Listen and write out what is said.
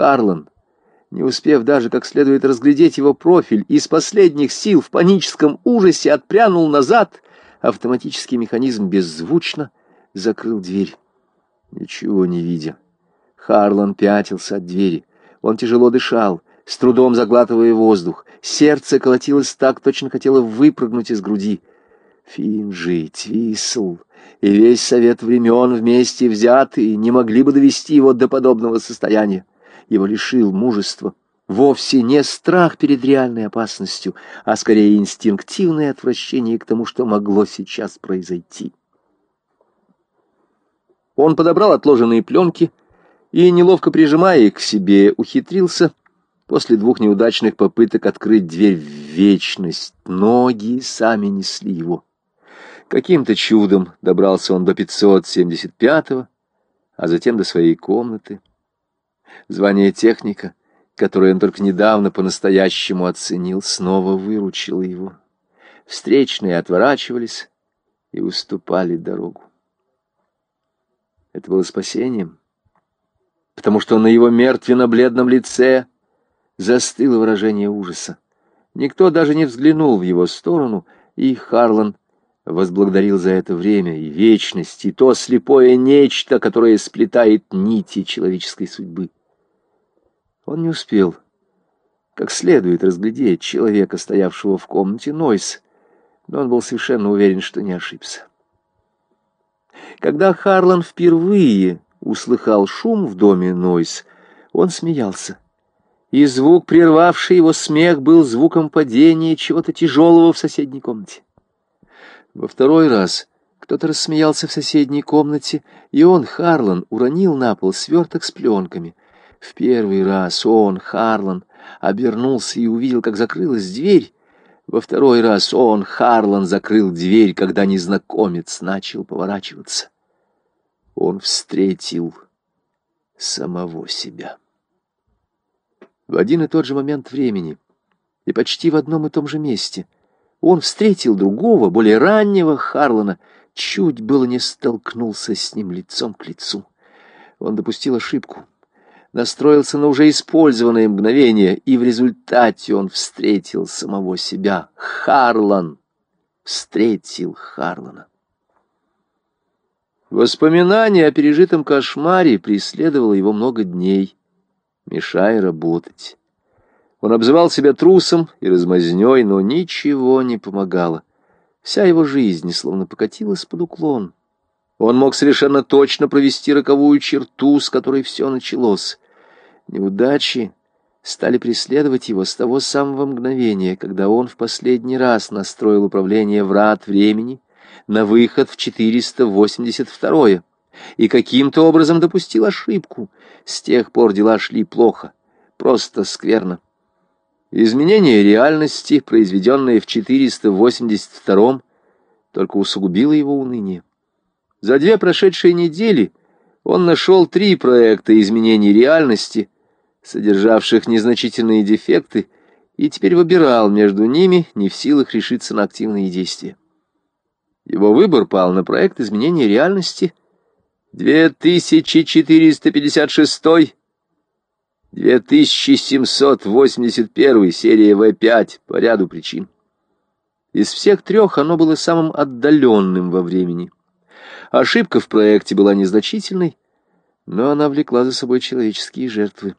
Харлан, не успев даже как следует разглядеть его профиль, из последних сил в паническом ужасе отпрянул назад, автоматический механизм беззвучно закрыл дверь. Ничего не видя, Харлан пятился от двери. Он тяжело дышал, с трудом заглатывая воздух. Сердце колотилось так, точно хотело выпрыгнуть из груди. Финджи, Твисл и весь совет времен вместе взятые не могли бы довести его до подобного состояния. Его лишил мужества. Вовсе не страх перед реальной опасностью, а скорее инстинктивное отвращение к тому, что могло сейчас произойти. Он подобрал отложенные пленки и, неловко прижимая их к себе, ухитрился после двух неудачных попыток открыть дверь в вечность. Ноги сами несли его. Каким-то чудом добрался он до 575-го, а затем до своей комнаты. Звание техника, которое он только недавно по-настоящему оценил, снова выручило его. Встречные отворачивались и уступали дорогу. Это было спасением, потому что на его мертвенно-бледном лице застыло выражение ужаса. Никто даже не взглянул в его сторону, и Харлан возблагодарил за это время и вечность, и то слепое нечто, которое сплетает нити человеческой судьбы. Он не успел как следует разглядеть человека, стоявшего в комнате Нойс, но он был совершенно уверен, что не ошибся. Когда Харлан впервые услыхал шум в доме Нойс, он смеялся. И звук, прервавший его смех, был звуком падения чего-то тяжелого в соседней комнате. Во второй раз кто-то рассмеялся в соседней комнате, и он, Харлан, уронил на пол сверток с пленками. В первый раз он, Харлан, обернулся и увидел, как закрылась дверь. Во второй раз он, Харлан, закрыл дверь, когда незнакомец начал поворачиваться. Он встретил самого себя. В один и тот же момент времени и почти в одном и том же месте — он встретил другого, более раннего Харлана, чуть было не столкнулся с ним лицом к лицу. Он допустил ошибку, настроился на уже использованное мгновение, и в результате он встретил самого себя. Харлан встретил Харлана. Воспоминание о пережитом кошмаре преследовало его много дней, мешая работать. Он обзывал себя трусом и размазнёй, но ничего не помогало. Вся его жизнь словно покатилась под уклон. Он мог совершенно точно провести роковую черту, с которой все началось. Неудачи стали преследовать его с того самого мгновения, когда он в последний раз настроил управление врат времени на выход в 482-е и каким-то образом допустил ошибку. С тех пор дела шли плохо, просто скверно. Изменение реальности, произведенное в 482-м, только усугубило его уныние. За две прошедшие недели он нашел три проекта изменений реальности, содержавших незначительные дефекты, и теперь выбирал между ними, не в силах решиться на активные действия. Его выбор пал на проект изменения реальности 2456 2781 серия В5 по ряду причин. Из всех трех оно было самым отдаленным во времени. Ошибка в проекте была незначительной, но она влекла за собой человеческие жертвы.